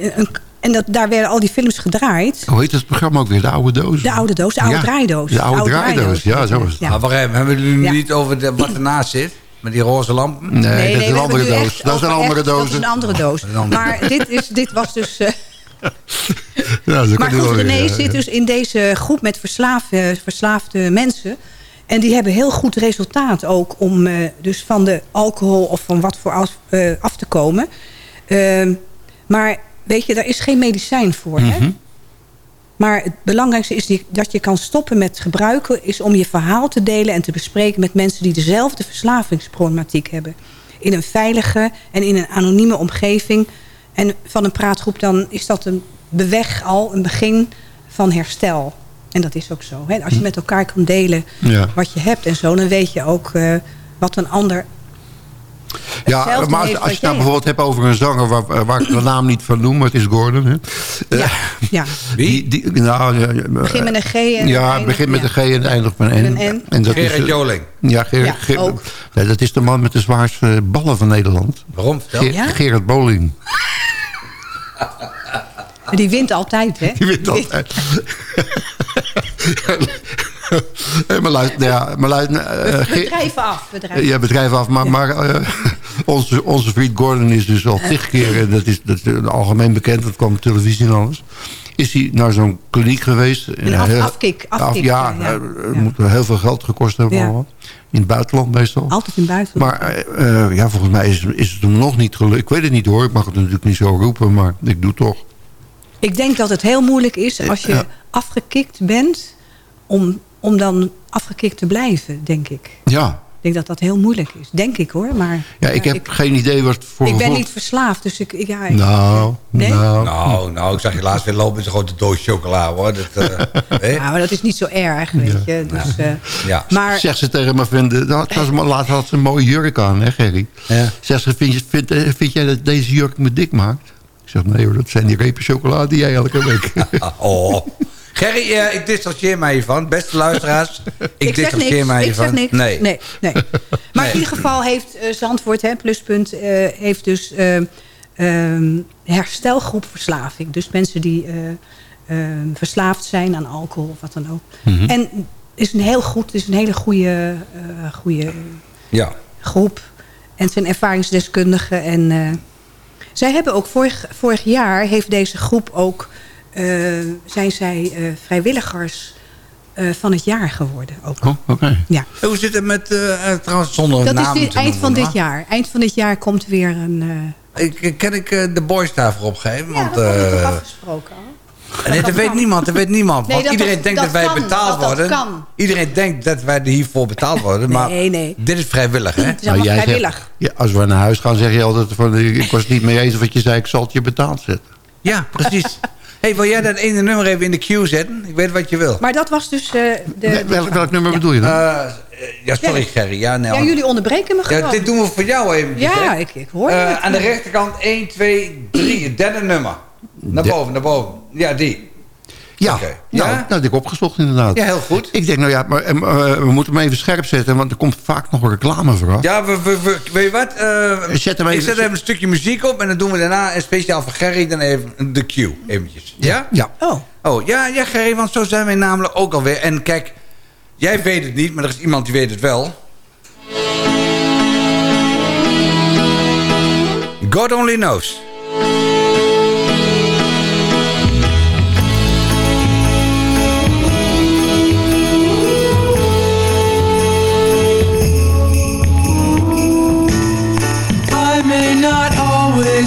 Een- en dat, daar werden al die films gedraaid. Hoe heet het programma ook weer? De oude doos? De oude doos, de oude Ja, draaidoos. De oude draaidoos, ja, zo was het. Ja. Maar wacht even, hebben jullie nu Ja. niet over de, wat ernaast zit? Met die roze lampen? Nee, dat is een andere doos. echt Dat is een andere echt- Dat doos. is een andere doos. een andere. Maar dit, is, dit was dus... eh, Ja, maar goed, René ja. zit dus in deze groep met verslaafde, verslaafde mensen. En die hebben heel goed resultaat ook om eh, dus van de alcohol of van wat voor af, eh, af te komen. Ehm, maar weet je, daar is geen medicijn voor. Mhm. hè? Maar het belangrijkste is die, dat je kan stoppen met gebruiken... is om je verhaal te delen en te bespreken met mensen... die dezelfde verslavingsproblematiek hebben. In een veilige en in een anonieme omgeving. En van een praatgroep dan is dat een beweg al, een begin van herstel. En dat is ook zo. Hè? Als je met elkaar kan delen Ja. wat je hebt en zo... dan weet je ook eh, wat een ander Ja, hetzelfde maar als, als je nou bijvoorbeeld hebt over een zanger... waar, waar ik de naam niet van noem, maar het is Gordon. Hè? Ja, ja. Wie? Die, die, nou, ja, ja, Begin met een G en Ja, het begint met ja. een G en het eindigt met een N. Met een N. En dat Gerard is, eh, Joling. Ja, Gerard, Ja, Ger- ook. Nee, dat is de man met de zwaarste ballen van Nederland. Waarom? Vertel. Ge- Ja? Gerard Boling. Die wint altijd, hè? Die wint altijd. Maar luister, ja, maar luister, eh, We Ge- drijven af. We drijven Ja, bedrijf af. Maar, maar eh, onze, onze vriend Gordon is dus al tig keer... en dat is, dat is algemeen bekend, dat kwam op televisie en alles... is hij naar zo'n kliniek geweest. Een af- Heel- afkik- af- afkik, ja, ja, ja. eh, het moet heel veel geld gekost hebben. Allemaal. In het buitenland meestal. Altijd in buitenland. Maar eh, eh, ja, volgens mij is, is het hem nog niet gelukt. Ik weet het niet hoor, ik mag het natuurlijk niet zo roepen... maar ik doe het toch. Ik denk dat het heel moeilijk is als je afgekikt bent... Om, om dan afgekikt te blijven, denk ik. Ja, Ik denk dat dat heel moeilijk is. Denk ik hoor, maar... ja ik heb geen idee wat voor ik ben niet verslaafd, dus ik... ik- ja, ik- Nou, Nee? nou. Nou, nou, ik zag je laatst weer lopen met zo'n grote doos chocola, hoor. Dat, eh, hè? Ja, maar dat is niet zo erg, weet je. Dus, eh, ja. maar Zegt ze tegen mijn vrienden, nou, was maar laatst had ze een mooie jurk aan, hè Gerry? Ja. Zegt ze, vind, je, vind, eh, vind jij dat deze jurk me dik maakt? Ik zeg, nee hoor, dat zijn die repen chocola die jij elke week... Ah, oh. Gerry, ik distancieer mij hiervan. Beste luisteraars, ik, ik distancieer niks. mij Ik hiervan. zeg niks. Nee. nee, nee. Maar Nee. in ieder geval heeft eh, Zandvoort, hè, pluspunt, eh, heeft dus eh, ehm, herstelgroepverslaving. Dus mensen die eh, ehm, verslaafd zijn aan alcohol of wat dan ook. Mhm. En is een heel goed, is een hele goede, goede Ja. groep. En het zijn ervaringsdeskundigen. En zij hebben ook vorig, vorig jaar heeft deze groep ook zijn zij eh, vrijwilligers eh, van het jaar geworden. Ook. Oh, oké. Ja. Hoe zit het met, eh, eh, trouwens, zonder Dat is naam dit, te eind van dit jaar. Eind van dit jaar komt weer een... eh Ik, kan ik eh, de boys daarvoor opgeven? ja, Want, dat eh, afgesproken al? nee, dat weet niemand, dat weet niemand. Nee, Want iedereen dat- denkt dat, dat wij kan, betaald dat dat worden. kan. Iedereen denkt dat wij er hiervoor betaald worden. Maar Nee, nee. dit is vrijwillig, hè? Het is allemaal jij zegt- vrijwillig. ja, als we naar huis gaan zeg je altijd van... ik was het niet mee eens wat je zei, ik zal het je betaald zetten. Ja, precies. Hey, wil jij dat ene nummer even in de queue zetten? Ik weet wat je wil. Maar dat was dus eh, de... Nee, welk, welk nummer bedoel je dan? Eh, eh, ja, sorry Ja. Gerry. Ja, nee, ja, jullie onderbreken me ja, gewoon. dit doen we voor jou even. Ja, ik, ik hoor Eh, het. aan de rechterkant 1, 2, 3. Het derde nummer. Naar De- boven, naar boven. Ja, die. Ja, oké. nou, Ja? nou, dat heb ik opgezocht inderdaad. Ja, heel goed. Ik denk, nou ja, maar, eh, we moeten hem even scherp zetten... want er komt vaak nog reclame vooraf. Ja, we, we, we- weet je wat? Eh, Zet hem ik even- zet even een stukje muziek op en dan doen we daarna een speciaal voor Gerry dan even de cue eventjes. Ja? Ja. Oh, Oh, ja, ja Gerry, want zo zijn wij namelijk ook alweer. En kijk, jij weet het niet, maar er is iemand die weet het wel. God only knows.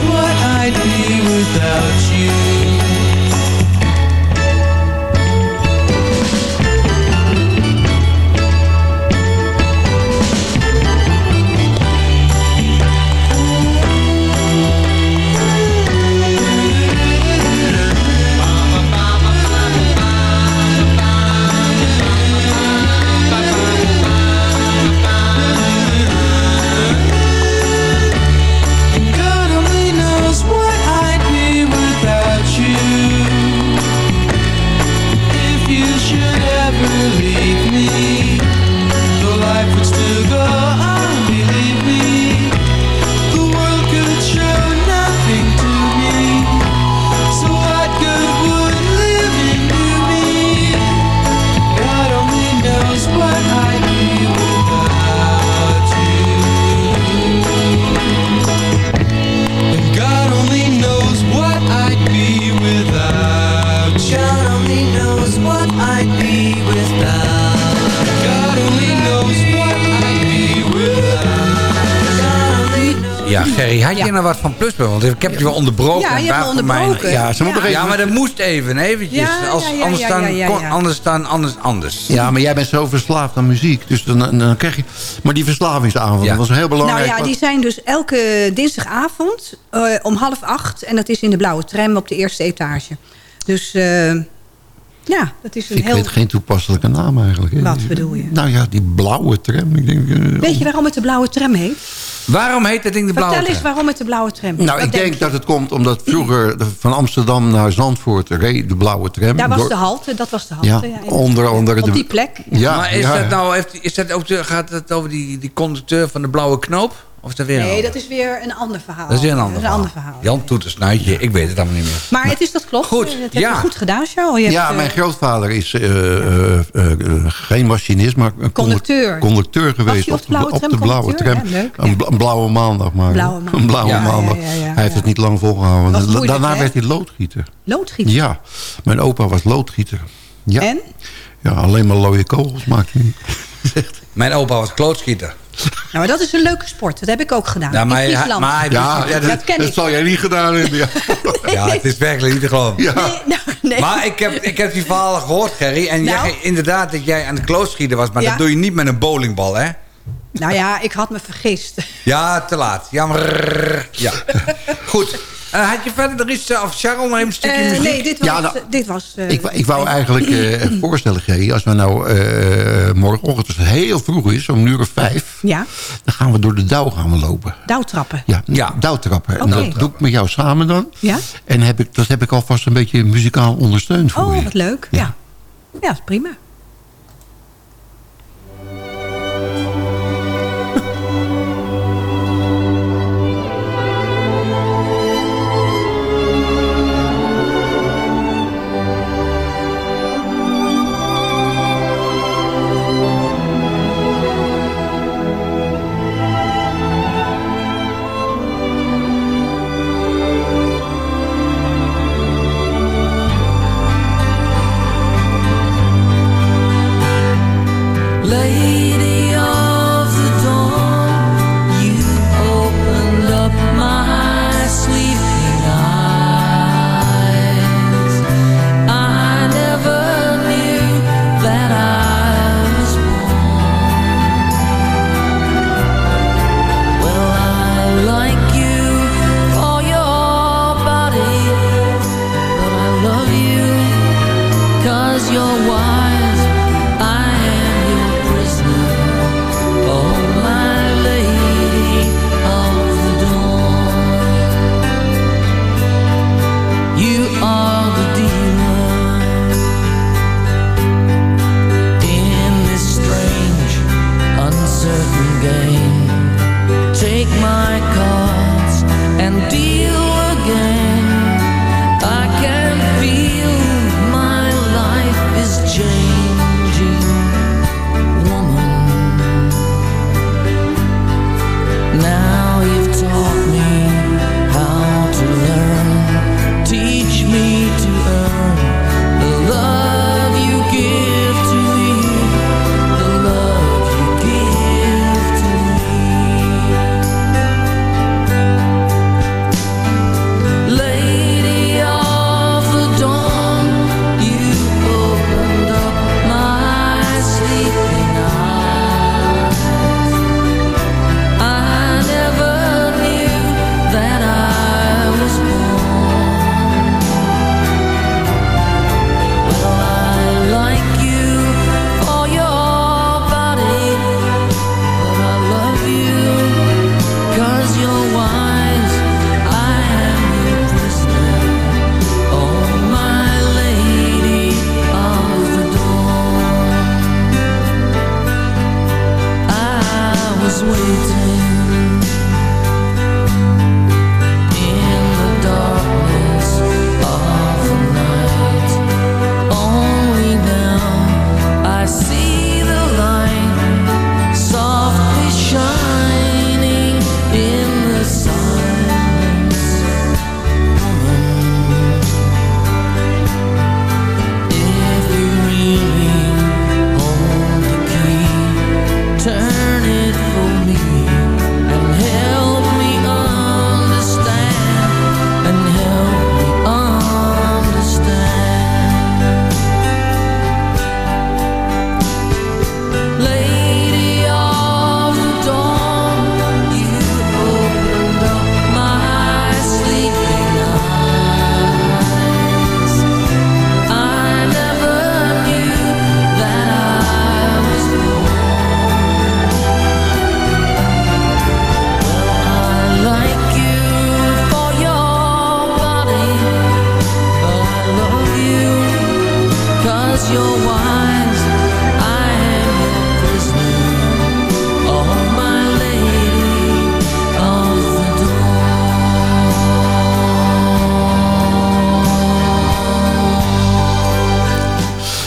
what I'd be without you. Ja, Gerry, had je nou wat van pluspunt? Want ik heb je wel onderbroken. Ja, je hebt onderbroken. Mijn, Ja, ze moet nog even- ja, maar dat moest even, eventjes. Ja, Als, ja, ja, anders, ja, dan, ja, ja, kon- ja. anders dan anders anders. Ja, maar jij bent zo verslaafd aan muziek. Dus dan, dan, krijg je... Maar die verslavingsavond, Ja. dat was heel belangrijk. Nou ja, die zijn dus elke dinsdagavond eh, om half acht. En dat is in de blauwe tram op de eerste etage. Dus eh, ja, dat is een Ik heel... weet geen toepasselijke naam eigenlijk. hè. Wat bedoel je? Nou ja, die blauwe tram. Ik denk, eh, Weet je waarom het de blauwe tram heet? Waarom heet dat ding de blauwe Vertel eens tram? waarom het de blauwe tram heet. Nou, Wat ik denk dat het komt omdat vroeger van Amsterdam naar Zandvoort reed de blauwe tram. Daar was Door- de halte, dat was de halte. Ja, ja, onder andere Op die plek. Ja, maar is ja, dat ja. nou, heeft, is dat ook gaat het over die, die conducteur van de blauwe knoop? Of is dat weer een Nee, dat is weer een ander verhaal. Dat is weer een ander, Dat een verhaal. ander verhaal. Jan Toeter Snuitje, ik weet het allemaal niet meer. Maar het is dat klopt. Goed, Dat heb ja. je goed gedaan, Charles. Je hebt, ja, eh, mijn grootvader is eh, eh, eh, eh, geen machinist, maar een Conducteur. conducteur geweest op de blauwe op tram de blauwe tram. conducteur? Ja, leuk, Een, bla- een blauwe maandag maar. Blauwe maandag. Een blauwe maandag. ja, ja, ja, hij heeft ja. het niet lang volgehouden. Was moeilijk, Daarna hè? werd hij loodgieter. Loodgieter. Ja, mijn opa was loodgieter. Ja. En? Ja, alleen maar looie kogels maakte hij niet. Mijn opa was klootschieter. Nou, maar dat is een leuke sport. Dat heb ik ook gedaan. Ja, maar in hij- Friesland. maar hij- Ja, Ja, dat ken dat ik. zal jij niet gedaan hebben. Ja. Ja, het is werkelijk niet te geloven. Ja. Nee, nou, nee. Maar ik heb, ik heb die verhalen gehoord, Gerry. En Nou? jij, inderdaad dat jij aan de klootschieten was. Maar Ja. dat doe je niet met een bowlingbal, hè? Nou ja, ik had me vergist. Ja, te laat. Jammer. Ja. Goed. Eh, had je verder er iets, eh, of Charles, nog even een stukje Eh, muziek? nee, dit was... Ja, nou, dit was eh, Ik, wou- ik wou eigenlijk eh, voorstellen, Gerry, als we nou eh morgenochtend, als het heel vroeg is, om een uur of vijf, Ja, dan gaan we door de dauw gaan we lopen. douwtrappen. Ja, Ja. dauwtrappen. En Oké. dat doe ik met jou samen dan. Ja? En heb ik, dat heb ik alvast een beetje muzikaal ondersteund voor Oh, je. wat leuk. Ja, ja is prima.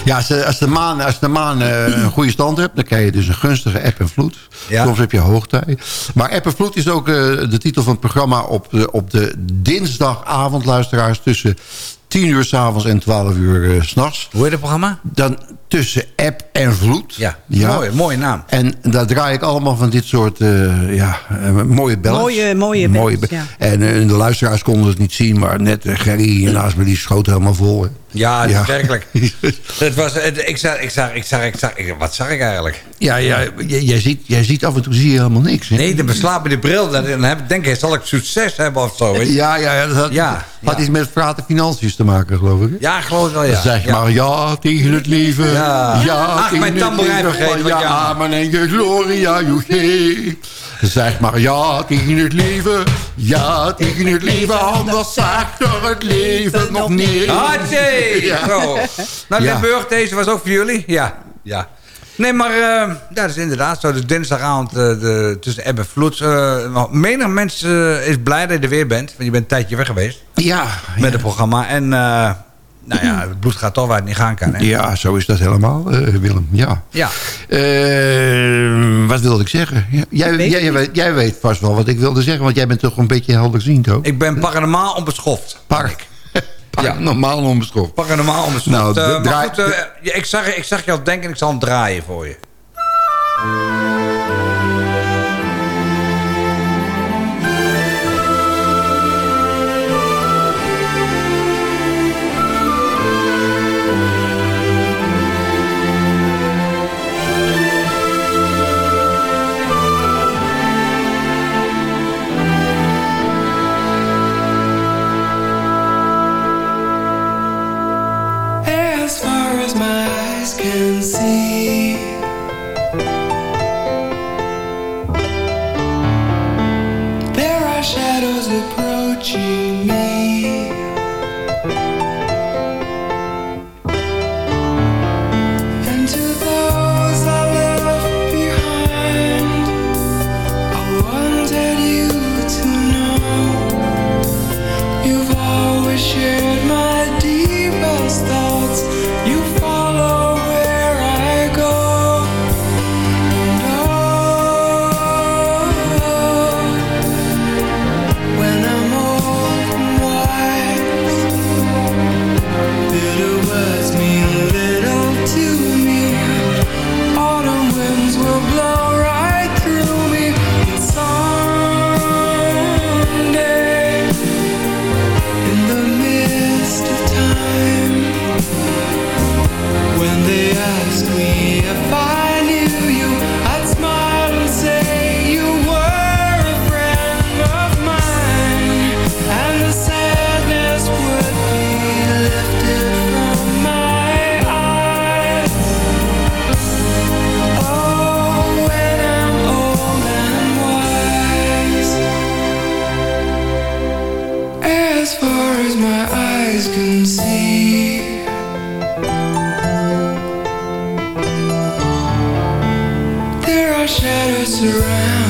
Ja, als de, als de maan, als de maan eh, een goede stand hebt... dan krijg je dus een gunstige eb en vloed. Ja. Soms heb je hoogtij. Maar eb en vloed is ook eh, de titel van het programma... op de, op de dinsdagavond, luisteraars... tussen 10 uur s'avonds en 12 uur eh, s s'nachts. Hoe heet het programma? Dan tussen eb en vloed. Ja, Mooie, mooie naam. En daar draai ik allemaal van dit soort eh, ja, eh, mooie bellen. Mooie- mooie ja. En eh, de luisteraars konden het niet zien... maar net eh, Gerry hier naast me, die schoot helemaal vol. hè. Ja, Ja. werkelijk. het was, het- ik, zag, ik, zag, ik, zag, ik, zag, ik- wat zag ik eigenlijk? Ja, ja jij, ziet, jij ziet af en toe zie je helemaal niks. Hè? Nee, de bril. Dan dan heb ik denk ik, zal ik succes hebben of zo. Ja, ja, ja, dat had, Ja, had iets met praten financiën te maken, geloof ik. hè? Ja, geloof ik wel, ja. Dan zeg je maar ja tegen het leven. Ja. Ach, tegen mijn tamboerijn vergeten, Ja, amen en je gloria, joe. Zeg maar ja tegen het leven. Ja tegen het leven, anders zegt er het leven nog niet. Hartje! Ja. Zo. Nou, Ja. Limburg, deze was ook voor jullie? Ja. ja. Nee, maar eh, ja, dat is inderdaad zo. Dus dinsdagavond eh, de, tussen eb en vloed. eh, menig mensen is blij dat je er weer bent. Want je bent een tijdje weg geweest. Ja. Met het programma. En eh, nou ja, het bloed gaat toch waar het niet gaan kan. Hè? Ja, zo is dat helemaal, eh, Willem. Ja. Ja. Eh, wat wilde ik zeggen? Jij, Weet jij, weet, jij weet vast wel wat ik wilde zeggen, want jij bent toch een beetje helderziend ook? Ik ben paranormaal onbeschoft. Park. Park normaal onbeschoft. Paranormaal onbeschoft. Nou, Eh, maar goed, ik, zag, ik zag je al denken, ik zal hem draaien voor je. as far as my eyes can see. There are shadows around.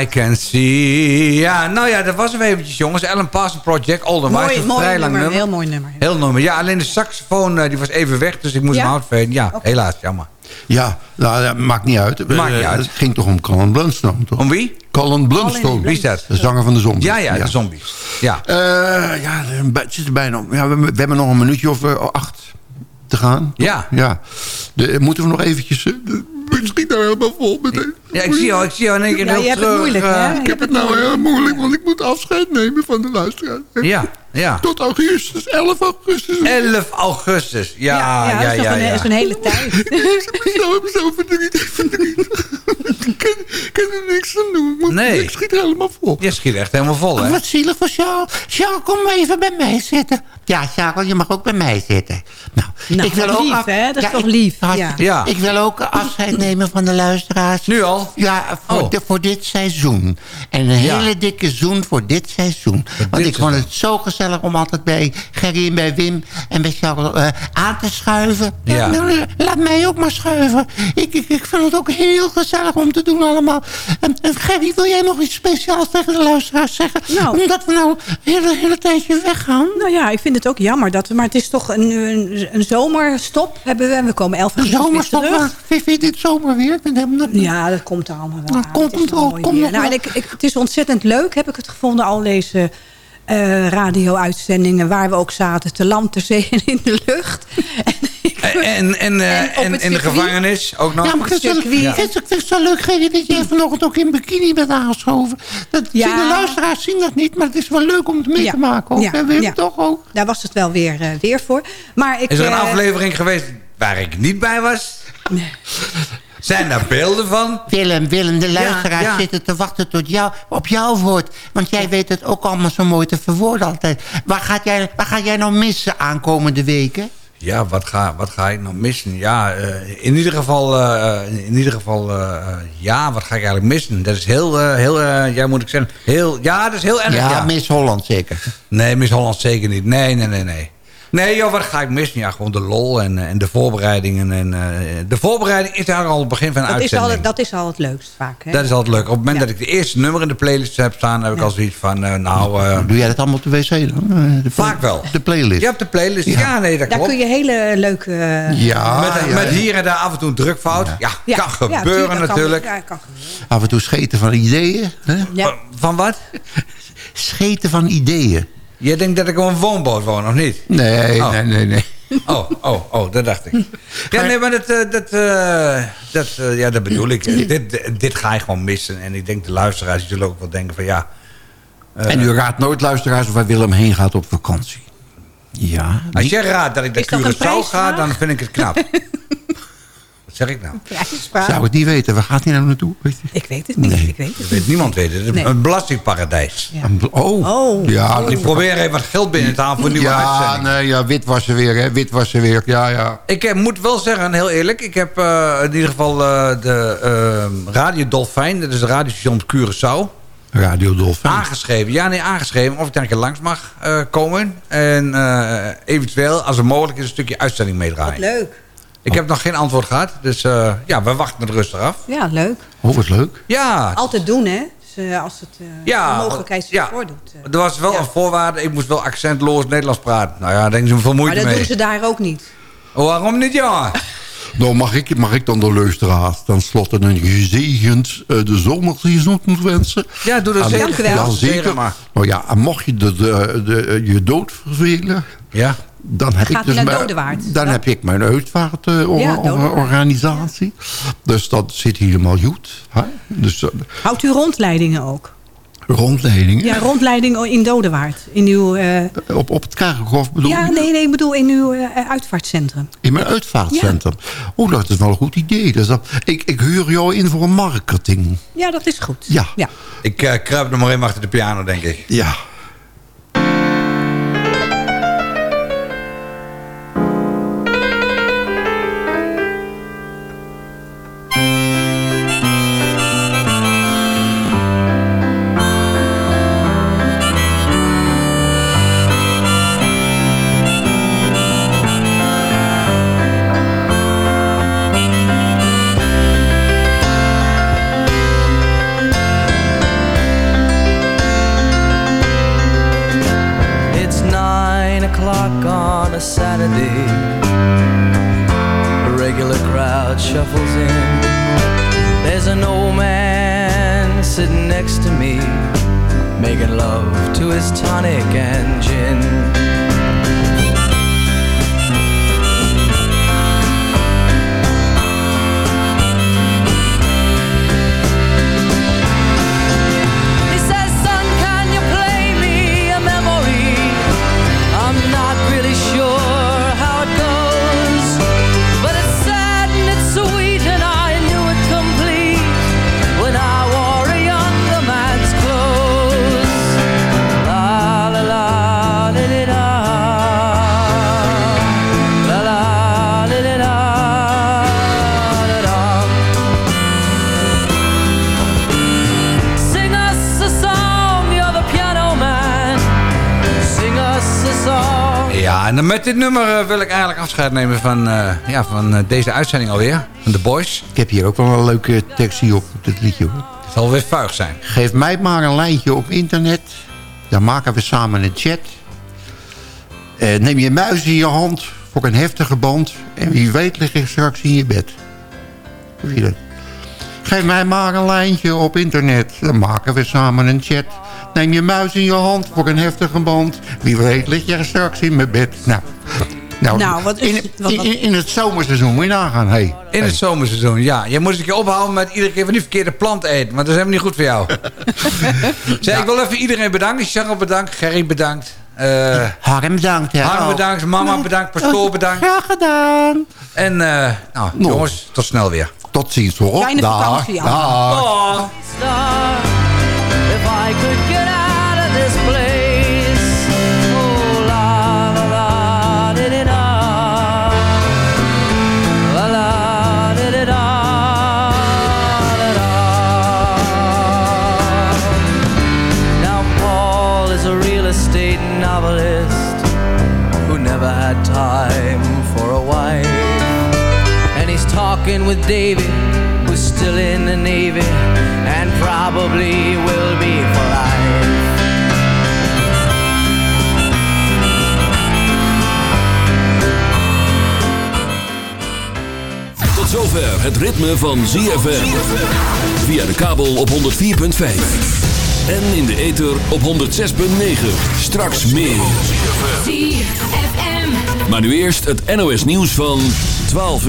I can see. Ja, nou ja, dat was hem eventjes, jongens. Alan Parsons Project, Older Mooi, mooi vrij lang nummer, nummer. heel mooi nummer. Heel nummer. Ja, alleen de saxofoon eh, die was even weg, dus ik moest Ja? hem uitveden. Ja, helaas, jammer. Ja, nou, dat maakt niet uit. Maakt niet Eh, uit. Het ging toch om Colin Blunstone, toch? Om wie? Colin Blunstone. Wie is dat? De zanger van de zombies. Ja, ja, de zombies. Ja. Eh, ja, het zit er bijna op. Ja, we, we hebben nog een minuutje of acht te gaan. Ja. ja. De, moeten we nog eventjes... de- het schiet nou helemaal vol meteen. Ja, ik zie jou, ik zie jou in één keer Ja, heel je hebt het terug, moeilijk, eh, hè? Ik heb het nou heel moeilijk, want ik moet afscheid nemen van de luisteraar. Ja, ja. Tot augustus, 11 augustus. 11 augustus. Ja, ja, ja, dat is ja. toch een, ja. is een hele tijd. Ik ben zo, zo verdrietig, verdrietig. Ik kan, kan er niks aan doen. Nee. Ik schiet helemaal vol. Je schiet echt helemaal vol, hè? Wat zielig voor Charles. Charles, kom maar even bij mij zitten. Ja, Charles, je mag ook bij mij zitten. Nou, Nou, ik wil ook lief, af- hè? Dat is Ja, toch ik- lief, hartstikke- ja. Ik wil ook afscheid nemen van de luisteraars. Nu al? Ja, voor, Oh. de- voor dit seizoen. En een Ja. hele dikke zoen voor dit seizoen. Want ik vond het zo gezellig om altijd bij Gerry en bij Wim en bij Charles eh, aan te schuiven. Ja. nou, laat mij ook maar schuiven. Ik, ik, ik vind het ook heel gezellig om te doen allemaal. En, en Gerry, wil jij nog iets speciaals tegen de luisteraars zeggen? Nou. Omdat we nou een hele, hele tijdje weggaan. Nou ja, ik vind het ook jammer. Dat we, maar het is toch een, een, een zomerstop hebben we. En we komen 11 De augustus weer zomerstop, terug. vind je dit zomer weer? Ik helemaal niet- Ja, dat komt er allemaal wel aan. komt Het het ook, komt nog nou, en ik, ik, Het is ontzettend leuk, heb ik het gevonden, al deze eh, radio-uitzendingen... waar we ook zaten, te land, te zee en in de lucht. En, en, en, eh, En in de gevangenis ook nog? Ja, maar het zo- circuit. het- het zo leuk, Gerry, dat jij vanochtend ook in bikini bent aangeschoven. Dat Ja. zien de luisteraars zien dat niet, maar het is wel leuk om het mee Ja. te maken. Ook. Ja. Toch ook? Daar was het wel weer, eh, weer voor. Maar ik, Is er een aflevering geweest waar ik niet bij was? Zijn daar beelden van? Willem, Willem, de luisteraars ja. zitten te wachten tot jou, op jouw woord. Want jij weet het ook allemaal zo mooi te verwoorden altijd. Waar, gaat jij, waar ga jij nou missen aankomende weken? Ja, wat ga, wat ga ik nog missen? Ja, eh, in ieder geval, eh, in ieder geval eh, ja, wat ga ik eigenlijk missen? Dat is heel, eh, heel eh, ja, moet ik zeggen, heel, ja, dat is heel erg. Ja, Ja, Miss Holland zeker. Nee, Miss Holland zeker niet. Nee, nee, nee, nee. Nee, joh, wat ga ik missen? Ja, gewoon de lol en, eh, en de voorbereidingen. En, eh, de voorbereiding is daar al het begin van de dat, is uitzending. al, dat is al het leukst vaak. Hè? Dat is altijd leuk. Op het moment Ja. dat ik de eerste nummer in de playlist heb staan... heb ik al zoiets van, eh, nou... eh, Doe jij dat allemaal op de wc dan? Eh, De Vaak wel. De playlist. je hebt de playlist. Ja, nee, dat Daar klopt. kun je hele leuke... Ja, met, ja, met hier en daar af en toe een drukfout. Ja, ja, kan ja, gebeuren kan- natuurlijk. ja, kan gebeuren. Af en toe scheten van ideeën. Hè? Ja. Van wat? Scheten van ideeën. Jij denkt dat ik op een woonboot woon, of niet? Nee, Oh. nee, nee, nee. Oh, oh, oh, dat dacht ik. Ja, nee, maar dat, eh, dat, eh, dat, eh, ja, dat bedoel ik. Dit, dit ga je gewoon missen. En ik denk de luisteraars zullen ook wel denken van ja... En u raadt nooit, luisteraars, waar Willem heen gaat op vakantie. Ja. Als jij raadt dat ik naar Curaçao ga, dan vind ik het knap. Wat zeg ik nou? Prijsvraag. Zou het niet weten. Waar gaat hij nou naartoe? Weet je? Ik weet het niet. Nee. Ik weet het weet niemand weten. Het Nee. een belastingparadijs. Ja. Een bl- Oh. Oh. Ja, Ik probeer even wat geld binnen te halen voor een nieuwe ja, uitzending. nee, ja, witwassen weer, hè. Witwassen weer. Ja, ja. Ik eh, moet wel zeggen, heel eerlijk... ik heb eh, in ieder geval eh, de eh, Radio Dolfijn... dat is de radiostation op Curaçao... Radio Dolfijn. aangeschreven. Ja, nee, aangeschreven of ik daar een keer langs mag eh, komen. En eh, eventueel, als het mogelijk is, een stukje uitzending Wat meedraaien. leuk. Ik heb nog geen antwoord gehad. Dus eh, ja, we wachten het rustig af. Ja, leuk. Oh, wat leuk. Ja, Altijd doen, hè? Dus, eh, als het eh, Ja, de mogelijkheid zich ja. voordoet. eh. er was wel een voorwaarde. Ik moest wel accentloos Nederlands praten. Nou ja, daar denken ze veel Maar moeite dat mee. doen ze daar ook niet. Oh, waarom niet, ja? Nou, mag ik, mag ik dan de luisteraars ten slotte een gezegend eh, de zomerseizoen wensen? Ja, doe dat zeker. Ja, Zeker zeker. maar. Nou ja, en mocht je de, de, de, je dood vervelen... Ja. Dan heb Gaat ik dus u naar mijn- Dodewaard? Dan Ja. heb ik mijn Ja, Dodewaard. uitvaartorganisatie. dus dat zit helemaal goed. Hè? Dus eh, Houdt u rondleidingen ook? rondleidingen. Ja, rondleidingen in Dodewaard. In uw... eh, Op, op het Kerkhof bedoel ja, je? nee, nee, ik bedoel in uw eh, uitvaartcentrum. In mijn uitvaartcentrum. Oh, dat is wel een goed idee. Dus dat, ik, ik huur jou in voor een marketing. Ja, dat is goed. Ja. ja. Ik eh, kruip nog maar even achter de piano, denk ik. Ja. Ja, en met dit nummer eh, wil ik eigenlijk afscheid nemen van, eh, ja, van eh, deze uitzending alweer. Van The Boys. Ik heb hier ook wel een leuke tekstje op, op dit liedje. Hoor. Het zal weer vuig zijn. Geef mij maar een lijntje op internet. Dan maken we samen een chat. Neem je muis in je hand voor een heftige band. En wie weet lig ik straks in je bed. Hoe je dat? Geef mij maar een lijntje op internet. Dan maken we samen een chat. Neem je muis in je hand voor een heftige band. Wie weet lig je straks in mijn bed. Nou, nou, Nou, wat is- in, wat- wat- in, in het zomerseizoen moet je nagaan. Hey. In het zomerseizoen, ja. Je moet eens een keer ophouden met iedere keer van die verkeerde plant eten. Want dat is helemaal niet goed voor jou. zeg, ik wil even iedereen bedanken. Charles bedankt, Gerry bedankt. eh Harm bedankt. Ja. Harm bedankt, mama bedankt, pastoor bedankt. Graag gedaan. En eh, nou, jongens, tot snel weer. Tot ziens hoor. Fijne Dag. vakantie. Dag. Oh. Talking with David, who's still in the Navy and probably will be for life. Tot zover het ritme van ZFM. Via de kabel op 104.5. En in de ether op 106.9. Straks meer. Maar nu eerst het NOS nieuws van 12 uur.